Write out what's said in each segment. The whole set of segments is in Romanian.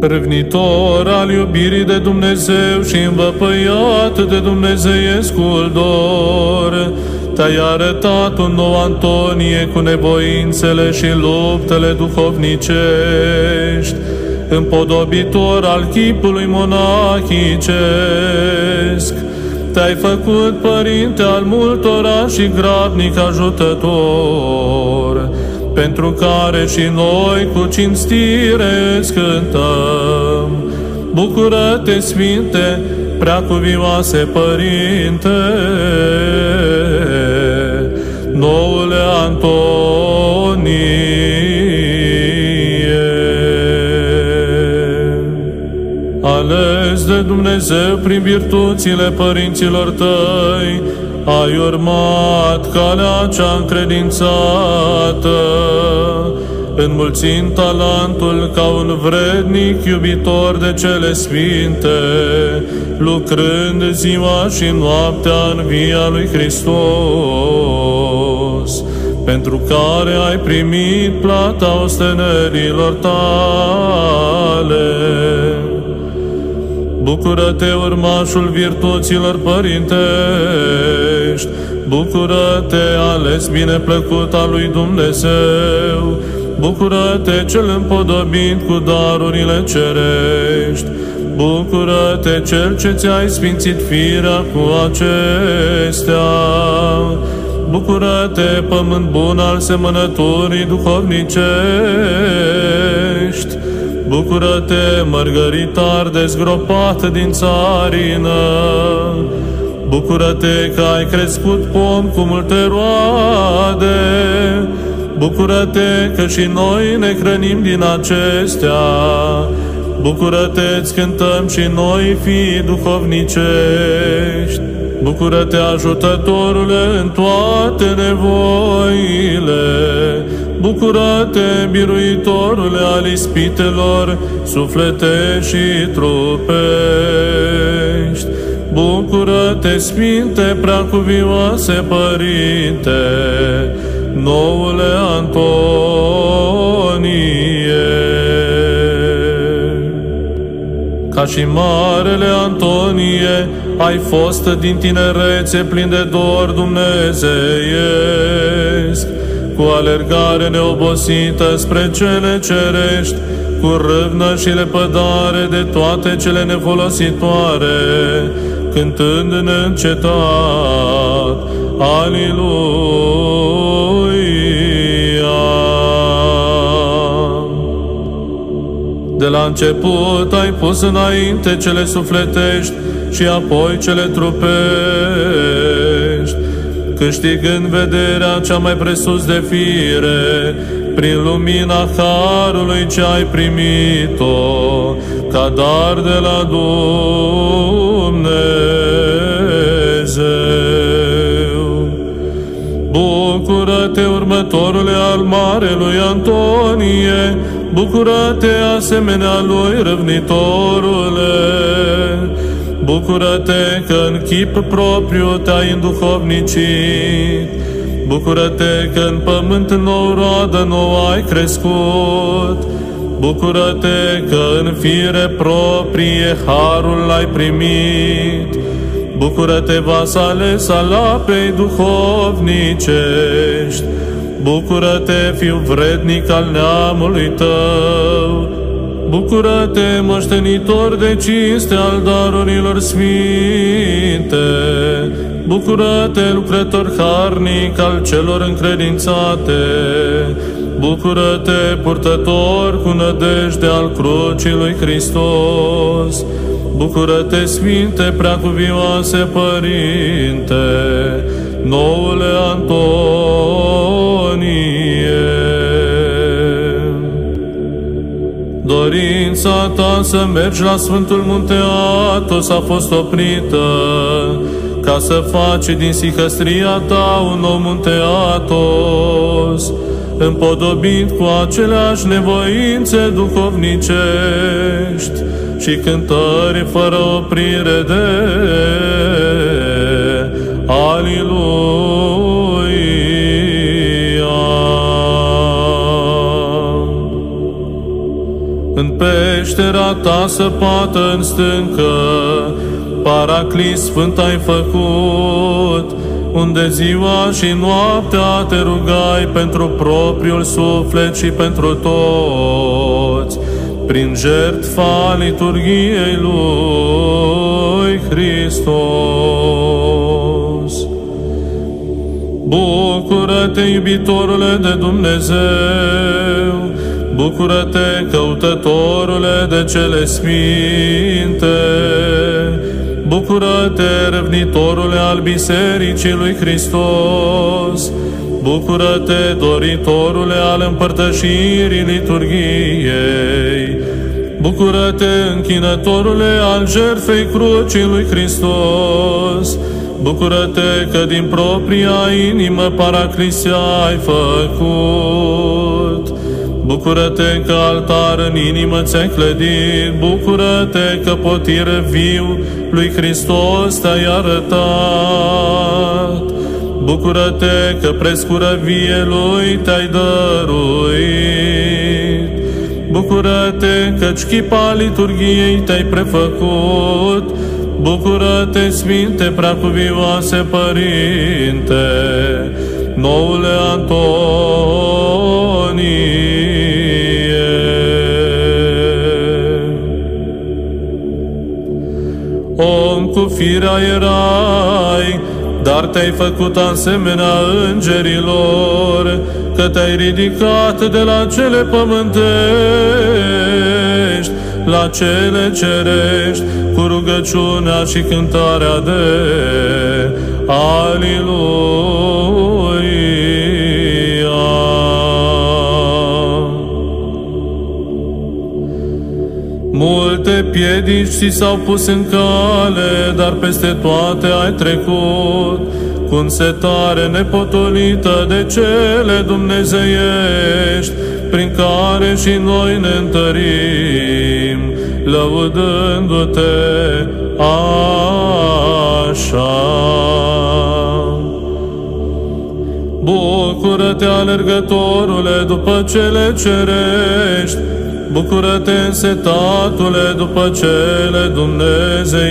Râvnitor al iubirii de Dumnezeu și învăpăiat de dumnezeiescul dor, te-ai arătat un nou Antonie cu nevoințele și luptele duhovnicești, împodobitor al chipului monachicesc. Te-ai făcut părinte al multora și grabnic ajutător, pentru care și noi cu cinstire îți cântăm. Bucură-te, Sfinte, preacuvioase Părinte, noule Antonie. Ales de Dumnezeu prin virtuțile părinților tăi, ai urmat calea cea încredințată, înmulțind talentul ca un vrednic iubitor de cele sfinte, lucrând ziua și noaptea în via lui Hristos, pentru care ai primit plata ostenerilor tale. Bucură-te, urmașul virtuților părintești, Bucură-te, ales bine plăcut al lui Dumnezeu, Bucură-te, cel împodobit cu darurile cerești, Bucură-te, cel ce ți-ai sfințit firea cu acestea, Bucură-te, pământ bun al semănăturii duhovnicești, Bucură-te, mărgăritar dezgropat din țarină! Bucură-te că ai crescut pom cu multe roade! Bucură-te că și noi ne hrănim din acestea! Bucură-te, îți cântăm și noi, fii duhovnicești! Bucură-te, ajutătorule, în toate nevoile! Bucură-te, biruitorule al ispitelor, suflete și trupești. Bucură-te, Sfinte, preacuvioase Părinte, noule Antonie. Ca și Marele Antonie, ai fost din tinerețe plin de dor dumnezeiesc, cu alergare neobosită spre cele cerești, cu râvnă și lepădare de toate cele nefolositoare, cântând neîncetat, Aliluia! De la început ai pus înainte cele sufletești și apoi cele trupești, câștigând vederea cea mai presus de fire, prin lumina Harului ce ai primit-o, ca dar de la Dumnezeu. Bucură-te, următorule al Marelui Antonie, bucură-te asemenea lui răvnitorule, Bucură-te că în chip propriu te-ai înduhovnicit. Bucură-te că în pământ nou roadă nouă ai crescut. Bucură-te că în fire proprie harul l-ai primit. Bucură-te, vasale al apei duhovnicești. Bucură-te, fiu vrednic al neamului tău. Bucură-te, moștenitor de cinste al darurilor sfinte! Bucură-te, lucrător harnic al celor încredințate! Bucură-te, purtător cu nădejde al crucii lui Hristos! Bucură-te, Sfinte, preacuvioase Părinte, noule Antonie! Dorința ta să mergi la Sfântul Munte Atos a fost oprită, ca să faci din sihăstria ta un nou Munte Atos, împodobit cu aceleași nevoințe duhovnicești și cântări fără oprire de Aliluia. în peștera ta săpată în stâncă, Paraclis sfânt ai făcut, unde ziua și noaptea te rugai pentru propriul suflet și pentru toți, prin jertfa liturgiei lui Hristos. Bucură-te, iubitorule de Dumnezeu, bucură-te, căutătorule de cele sfinte, Bucură-te, răvnitorule al Bisericii lui Hristos! Bucură-te, doritorule al împărtășirii liturgiei! Bucură-te, închinătorule al jertfei crucii lui Hristos! Bucură-te că din propria inimă paraclisia ai făcut! Bucură-te că altar în inimă ți-ai clădit, bucură-te că potir viu lui Hristos te-ai arătat. Bucură-te că prescură vie lui te-ai dăruit. Bucură-te că chipa liturgiei te-ai prefăcut. Bucură-te, Sfinte Preacuvioase Părinte, noule Antonie. Om cu firea erai, dar te-ai făcut asemenea îngerilor, că te-ai ridicat de la cele pământești la cele cerești, cu rugăciunea și cântarea de Aliluia. Multe piedici ți s-au pus în cale, dar peste toate ai trecut, cu însetare nepotolită de cele dumnezeiești, prin care și noi ne întărim, lăudându-te așa. Bucură-te, alergătorule, după cele cerești, Bucură-te, însetatule, după cele dumnezeiești.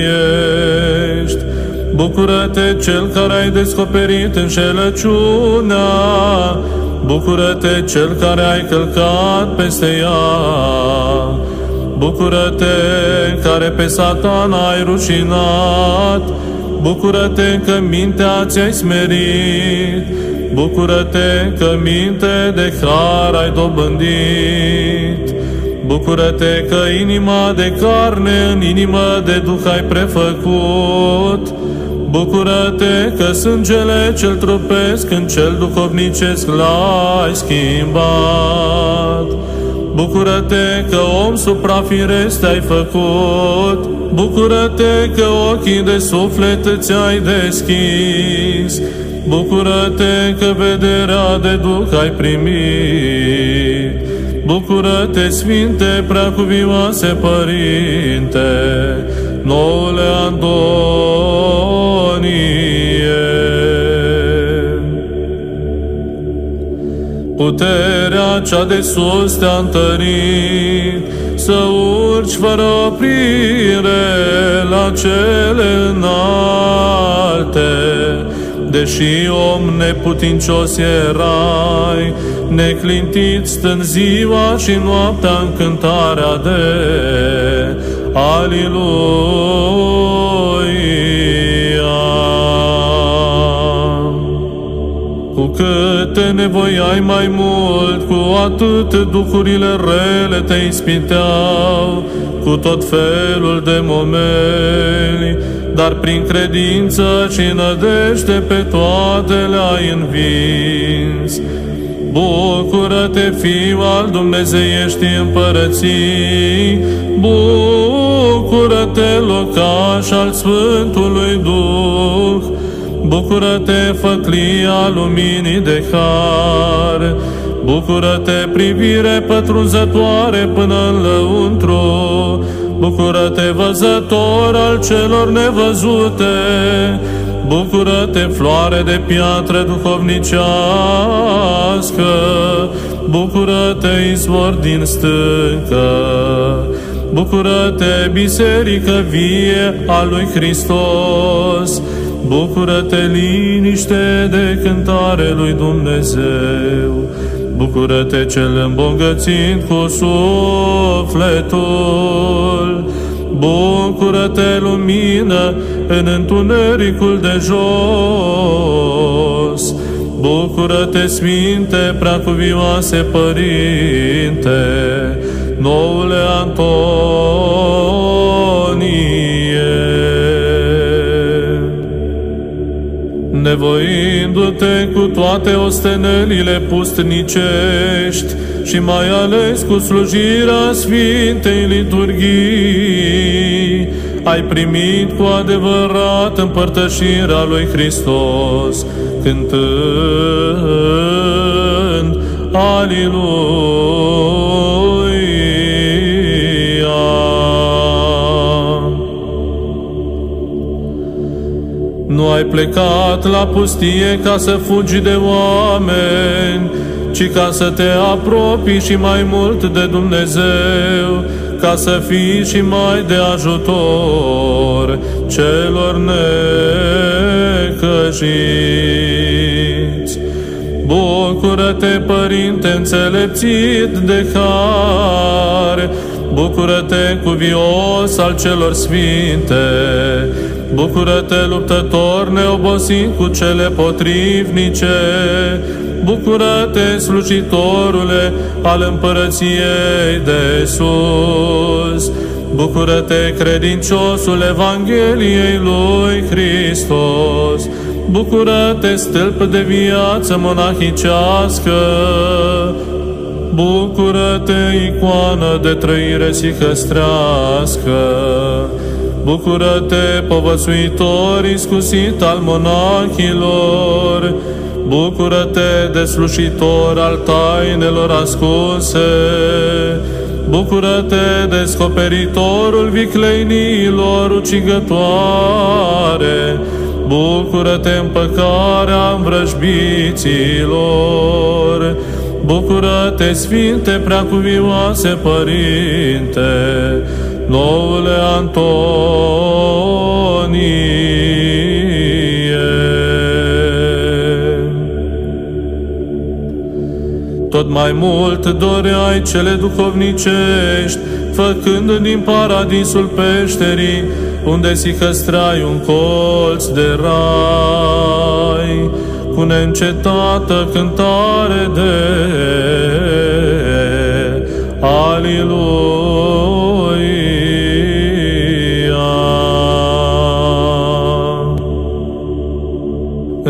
Bucură-te, cel care ai descoperit înșelăciunea. Bucură-te, cel care ai călcat peste ea. Bucură-te, care pe satan ai rușinat. Bucură-te că mintea ți-ai smerit. Bucură-te că minte de har ai dobândit. Bucură-te că inima de carne în inimă de duh ai prefăcut. Bucură-te că sângele cel trupesc în cel duhovnicesc l-ai schimbat. Bucură-te că om suprafiresc ai făcut. Bucură-te că ochii de suflet ți-ai deschis. Bucură-te că vederea de duh ai primit. Bucură-te, Sfinte, Preacuvioase Părinte, noule Antonie. Puterea cea de sus te-a întărit, să urci fără oprire la cele înalte, deși om neputincios erai, neclintit stând ziua și noaptea în cântarea de Aliluia. Cu câte nevoi ai mai mult, cu atât duhurile rele te ispiteau, cu tot felul de momeni, dar prin credință și nădejde pe toate le-ai învins. Bucură-te, Fiu al Dumnezeieștii împărății, Bucură-te, locaș al Sfântului Duh, Bucură-te, făclia luminii de har, Bucură-te, privire pătrunzătoare până în lăuntru, Bucură-te, văzător al celor nevăzute, Bucură-te, floare de piatră duhovnicească, Bucură-te, izvor din stâncă, Bucură-te, biserică vie a lui Hristos, Bucură-te, liniște de cântare lui Dumnezeu, Bucură-te cel îmbogățit cu sufletul, Bucură-te, lumină, în întunericul de jos, Bucură-te, Sfinte, preacuvioase Părinte, noule Antonie. Nevoindu-te cu toate ostenelile pustnicești și mai ales cu slujirea Sfintei Liturghii, ai primit cu adevărat împărtășirea lui Hristos, cântând Aliluia. Nu ai plecat la pustie ca să fugi de oameni, ci ca să te apropii și mai mult de Dumnezeu, ca să fii și mai de ajutor celor necăjiți. Bucură-te, Părinte înțelepțit de har, Bucură-te, cuvios al celor sfinte, Bucură-te, luptător neobosit cu cele potrivnice, Bucură-te, slujitorule al împărăției de sus! Bucură-te, credinciosul Evangheliei lui Hristos! Bucură-te, stâlp de viață monahicească! Bucură-te, icoană de trăire sihăstrească! Bucură-te, povățuitor iscusit al monahilor! Bucură-te, deslușitor al tainelor ascunse! Bucură-te, descoperitorul vicleinilor ucigătoare! Bucură-te, împăcarea învrăjbiților! Bucură-te, Sfinte Preacuvioase Părinte, noule Antonie! Tot mai mult doreai cele duhovnicești, făcând din paradisul peșterii, unde si hăstrai un colț de rai, cu neîncetată cântare de Aliluia.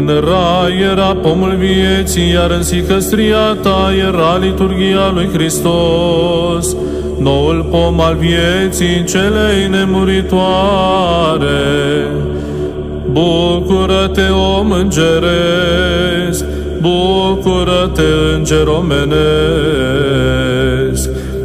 În rai era pomul vieții, iar în sicăstria ta era liturgia lui Hristos, noul pom al vieții celei nemuritoare. Bucură-te, om îngeresc, bucură-te, înger omenesc,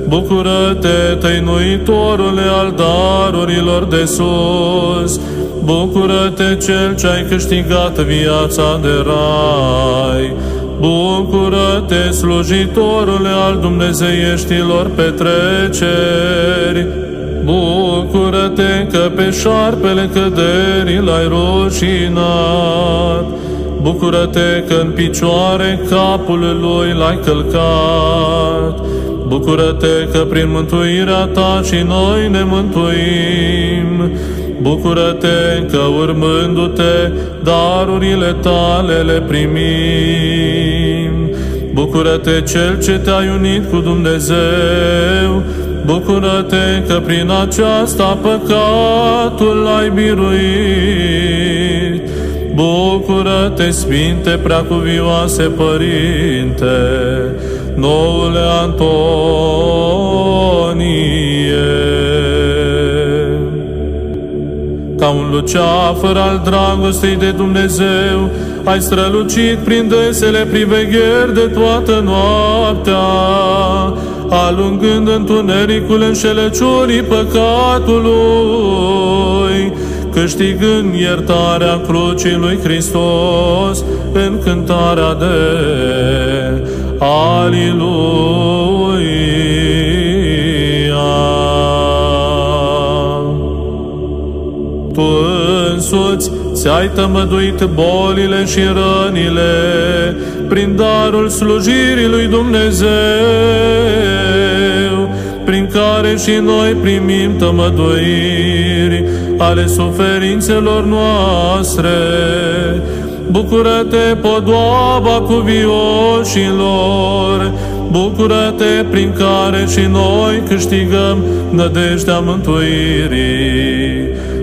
bucură-te, tăinuitorule al darurilor de sus, bucură-te, cel ce ai câștigat viața de rai, bucură-te, slujitorule al dumnezeieștilor petreceri, Bucură-te că pe șarpele căderii l-ai rușinat. Bucură-te că în picioare capul lui l-ai călcat. Bucură-te că prin mântuirea ta și noi ne mântuim. Bucură-te că urmându-te darurile tale le primim. Bucură-te cel ce te-ai unit cu Dumnezeu, Bucură-te că prin aceasta păcatul ai biruit. Bucură-te, Sfinte Preacuvioase Părinte, noule Antonie. Ca un luceafăr al dragostei de Dumnezeu, ai strălucit prin desele privegheri de toată noaptea, alungând întunericul înșelăciunii păcatului, câștigând iertarea crucii lui Hristos în cântarea de Aliluia. Tu însuți ți-ai tămăduit bolile și rănile prin darul slujirii lui Dumnezeu, prin care și noi primim tămăduiri ale suferințelor noastre. Bucură-te, podoaba cuvioșilor, bucură-te prin care și noi câștigăm nădejdea mântuirii.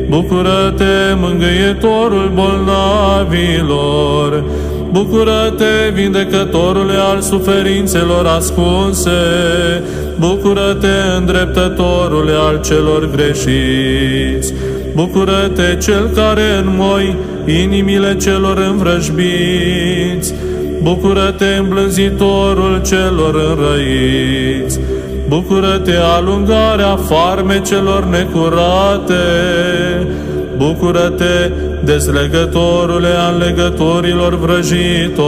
Bucură-te, mângâietorul bolnavilor, Bucură-te, vindecătorule al suferințelor ascunse, Bucură-te, îndreptătorule al celor greșiți, Bucură-te, cel care înmoi inimile celor învrăjbiți, Bucură-te, îmblânzitorul celor înrăiți, Bucură-te, alungarea farmecelor necurate, Bucură-te, dezlegătorule al legătorilor vrăjitorești.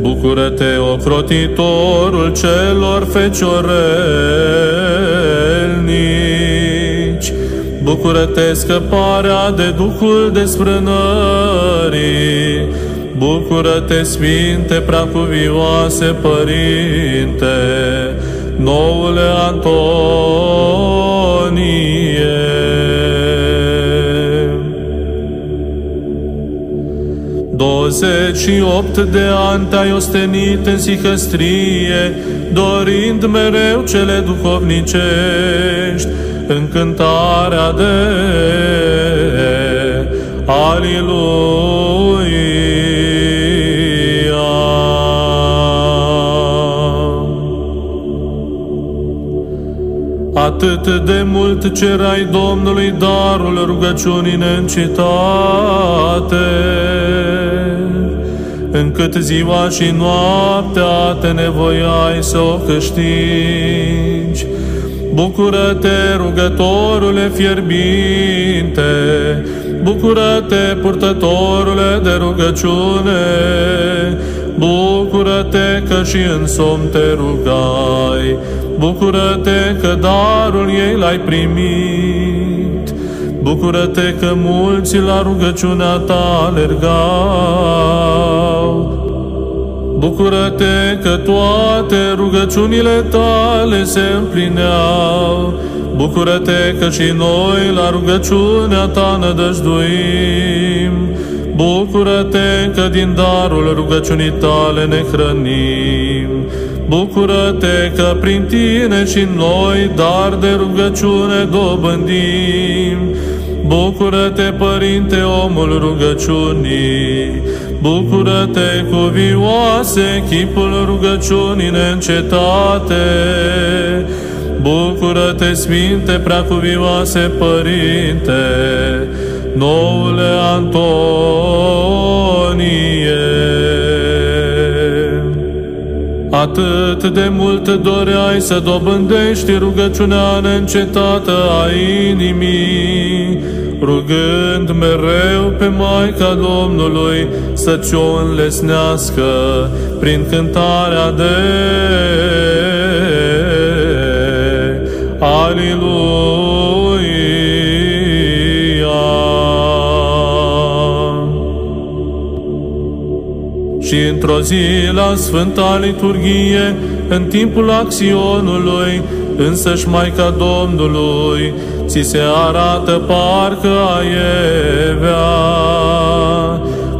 Bucură-te, ocrotitorul celor feciorelnici. Bucură-te, scăparea de duhul desfrânării. Bucură-te, Sfinte Preacuvioase Părinte, noule Antonie. 28 de ani te-ai ostenit în sihăstrie, dorind mereu cele duhovnicești, în cântarea de Aliluia. Atât de mult cerai Domnului darul rugăciunii neîncetate, încât ziua și noaptea te nevoiai să o câștigi. Bucură-te, rugătorule fierbinte, bucură-te, purtătorule de rugăciune, bucură-te că și în somn te rugai, bucură-te că darul ei l-ai primit, bucură-te că mulți la rugăciunea ta alergau, Bucură-te că toate rugăciunile tale se împlineau. Bucură-te că și noi la rugăciunea ta nădăjduim. Bucură-te că din darul rugăciunii tale ne hrănim. Bucură-te că prin tine și noi dar de rugăciune dobândim. Bucură-te, Părinte, omul rugăciunii, Bucură-te, cuvioase, chipul rugăciunii neîncetate, Bucură-te, Sfinte, preacuvioase, Părinte, noule Antonie. Atât de mult doreai să dobândești rugăciunea neîncetată a inimii, rugând mereu pe Maica Domnului să ți-o înlesnească prin cântarea de Aliluia. Și într-o zi la Sfânta Liturghie, în timpul acționului, însăși Maica Domnului, ți se arată parcă aievea,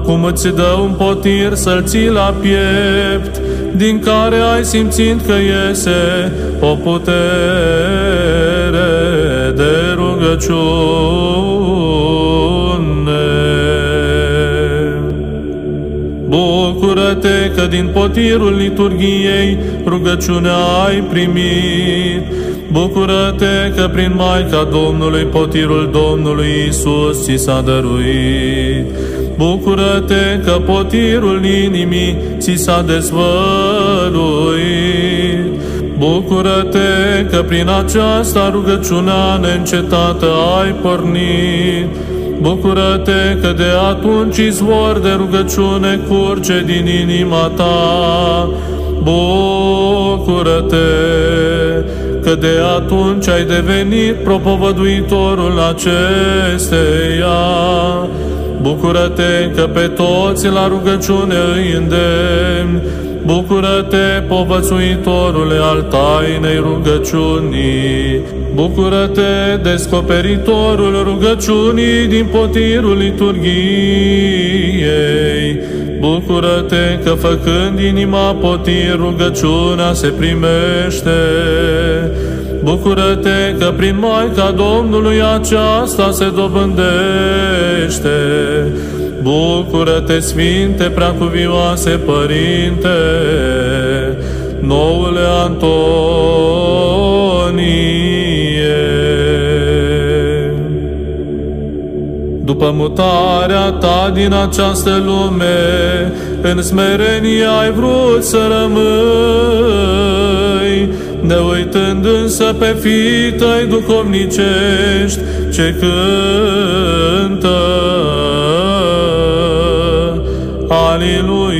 cum îți dă un potir să-l ții la piept, din care ai simțit că iese o putere de rugăciune. Bucură-te că din potirul liturgiei rugăciunea ai primit. Bucură-te că prin Maica Domnului potirul Domnului Isus ți s-a dăruit. Bucură-te că potirul inimii ți s-a dezvăluit. Bucură-te că prin aceasta rugăciunea neîncetată ai pornit. Bucură-te că de atunci izvor de rugăciune curge din inima ta. Bucură-te că de atunci ai devenit propovăduitorul acesteia. Bucură-te că pe toți la rugăciune îi îndemn. Bucură-te, povățuitorule al tainei rugăciunii. Bucură-te, descoperitorul rugăciunii din potirul liturgiei. Bucură-te că făcând inima potir rugăciunea se primește. Bucură-te că prin Maica Domnului aceasta se dobândește. Bucură-te, Sfinte Preacuvioase Părinte, noule Antonie. După mutarea ta din această lume, în smerenie ai vrut să rămâi, ne uitând însă pe fii tăi duhovnicești, ce cântă. Aleluia!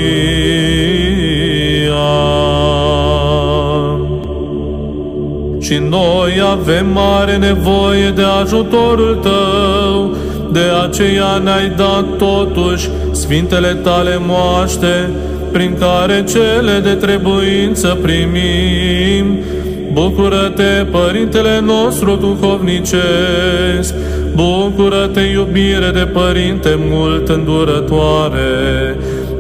Și noi avem mare nevoie de ajutorul Tău, de aceea ne-ai dat totuși Sfintele Tale moaște, prin care cele de trebuință primim. Bucură-te, Părintele nostru duhovnicesc, bucură-te, iubire de Părinte mult îndurătoare,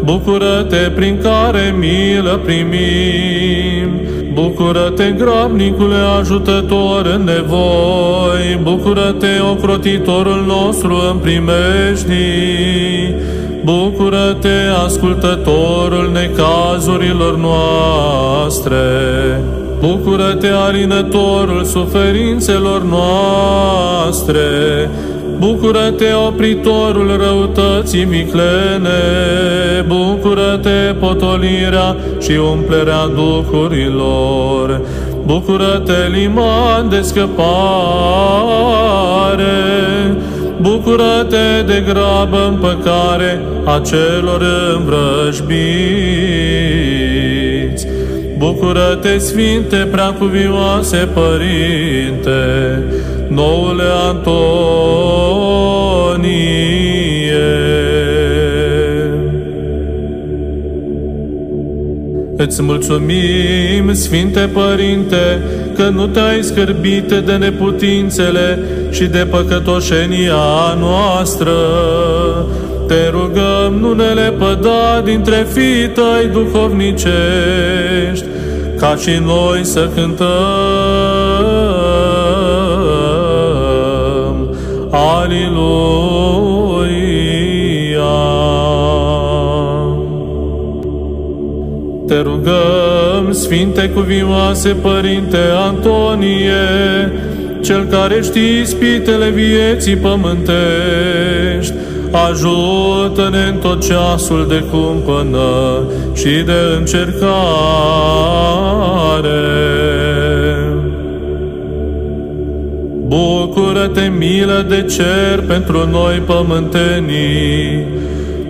bucură-te, prin care milă primim. Bucură-te, grabnicule ajutător în nevoi, bucură-te, ocrotitorul nostru în primejdii, Bucură-te, ascultătorul necazurilor noastre! Bucură-te, alinătorul suferințelor noastre! Bucură-te, opritorul răutății viclene! Bucură-te, potolirea și umplerea duhurilor! Bucură-te, liman de scăpare! Bucură-te de grabă împăcare a celor învrăjbiți. Bucură-te, Sfinte Preacuvioase Părinte, noule Antonie. Îți mulțumim, Sfinte Părinte, că nu te-ai scârbit de neputințele și de păcătoșenia noastră. Te rugăm, nu ne lepăda dintre fii tăi duhovnicești, ca și noi să cântăm. Te rugăm, Sfinte Cuvioase Părinte Antonie, Cel care știi spitele vieții pământești, ajută-ne în tot ceasul de cumpănă și de încercare. Bucură-te, milă de cer pentru noi pământenii,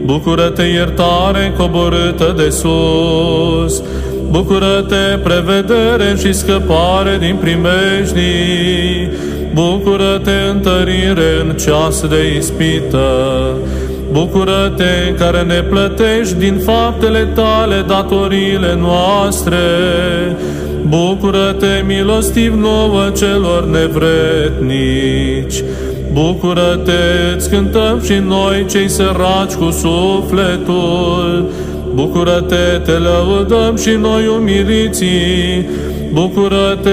Bucură-te, iertare coborâtă de sus! Bucură-te, prevedere și scăpare din primejdii! Bucură-te, întărire în ceas de ispită! Bucură-te care ne plătești din faptele tale datoriile noastre! Bucură-te, milostiv nouă celor nevretnici! Bucură-te, îți cântăm și noi cei săraci cu sufletul. Bucură-te, te lăudăm și noi umiliții. Bucură-te,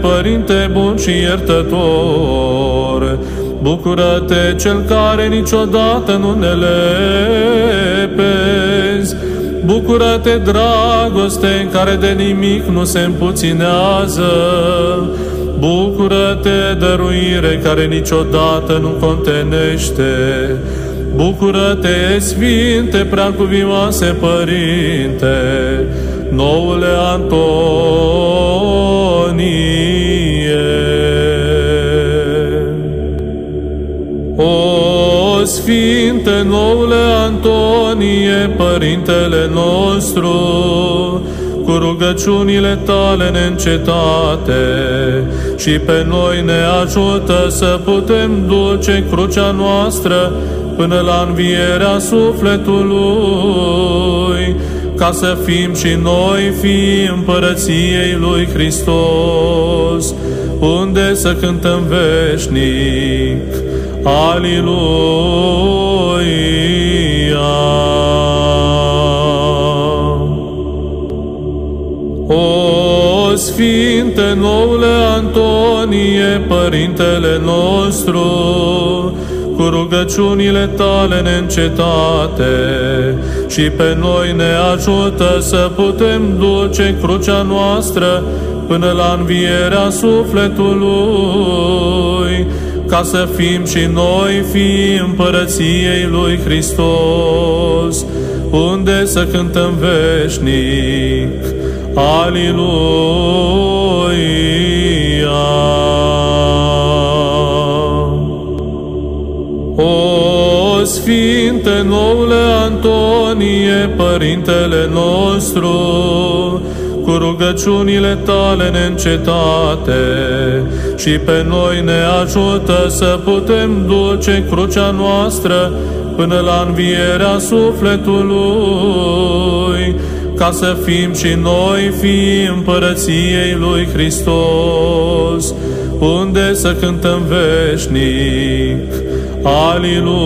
Părinte bun și iertător. Bucură-te, Cel care niciodată nu ne lepezi. Bucură-te, dragoste, care de nimic nu se împuținează. Bucură-te, dăruire care niciodată nu contenește. Bucură-te, Sfinte Preacuvioase Părinte, noule Antonie. O Sfinte noule Antonie, Părintele nostru, cu rugăciunile tale neîncetate și pe noi ne ajută să putem duce crucea noastră până la învierea sufletului, ca să fim și noi fii împărăției lui Hristos, unde să cântăm veșnic. Aliluia! O Sfinte noule Antonie, Părintele nostru, cu rugăciunile tale neîncetate și pe noi ne ajută să putem duce crucea noastră până la învierea sufletului, ca să fim și noi fii împărăției lui Hristos, unde să cântăm veșnic. Aliluia! O Sfinte noule Antonie, Părintele nostru, cu rugăciunile tale neîncetate și pe noi ne ajută să putem duce crucea noastră până la învierea sufletului, ca să fim și noi fii împărăției lui Hristos, unde să cântăm veșnic. Aliluia!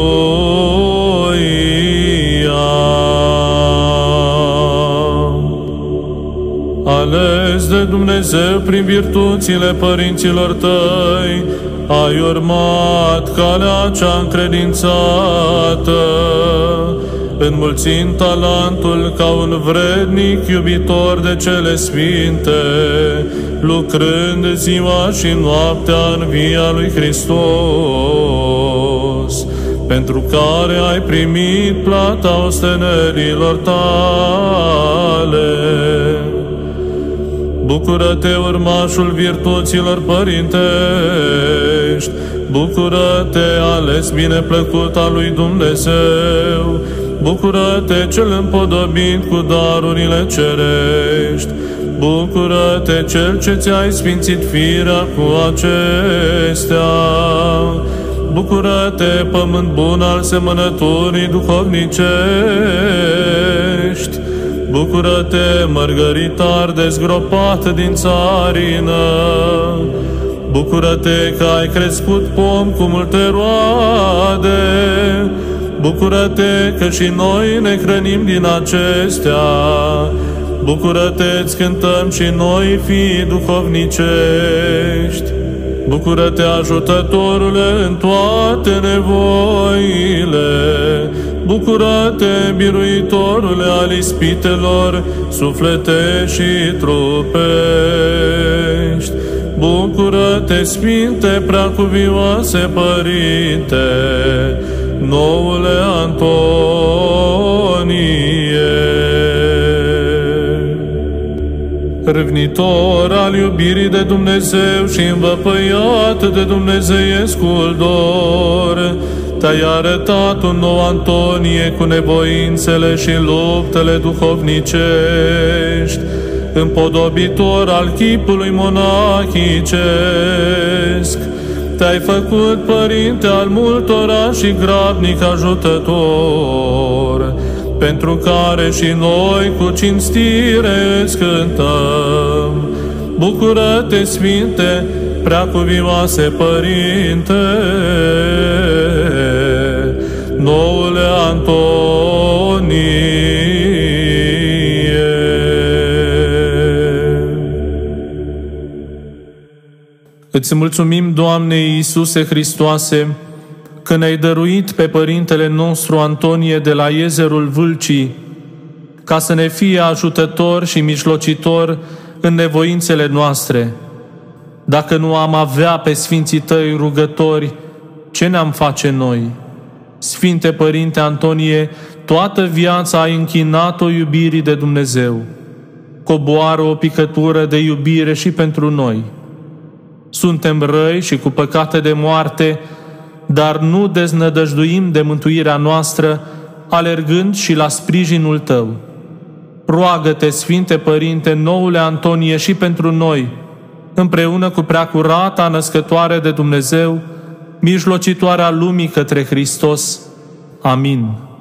Ales de Dumnezeu prin virtuțile părinților tăi, ai urmat calea cea încredințată, înmulțind talentul ca un vrednic iubitor de cele sfinte, lucrând ziua și noaptea în via lui Hristos, pentru care ai primit plata ostenerilor tale. Bucură-te, urmașul virtuților părintești, Bucură-te, ales bineplăcut al lui Dumnezeu, Bucură-te, cel împodobit cu darurile cerești, Bucură-te, cel ce ți-ai sfințit firea cu acestea, Bucură-te, pământ bun al semănăturii duhovnicești, Bucură-te, mărgăritar dezgropat din țarină! Bucură-te că ai crescut pom cu multe roade! Bucură-te că și noi ne hrănim din acestea! Bucură-te, îți cântăm și noi, fii duhovnicești! Bucură-te, ajutătorule, în toate nevoile! Bucură-te, biruitorule al ispitelor, suflete și trupești. Bucură-te, Sfinte, preacuvioase Părinte, noule Antonie. Râvnitor al iubirii de Dumnezeu și învăpăiat de Dumnezeiescul dor, te-ai arătat un nou Antonie cu nevoințele și luptele duhovnicești, împodobitor al chipului monachicesc. Te-ai făcut părinte al multora și grabnic ajutător, pentru care și noi cu cinstire îți cântăm. Bucură-te, Sfinte, preacuvioase Părinte, noule Antonie. Îți mulțumim, Doamne Iisuse Hristoase, că ne-ai dăruit pe Părintele nostru Antonie de la Iezerul Vâlcii, ca să ne fie ajutător și mijlocitor în nevoințele noastre. Dacă nu am avea pe Sfinții Tăi rugători, ce ne-am face noi? Sfinte Părinte Antonie, toată viața ai închinat-o iubirii de Dumnezeu. coboară o picătură de iubire și pentru noi. Suntem răi și cu păcate de moarte, dar nu deznădăjduim de mântuirea noastră, alergând și la sprijinul Tău. Roagă-te, Sfinte Părinte, noule Antonie, și pentru noi, împreună cu preacurata născătoare de Dumnezeu, mijlocitoarea lumii către Hristos. Amin.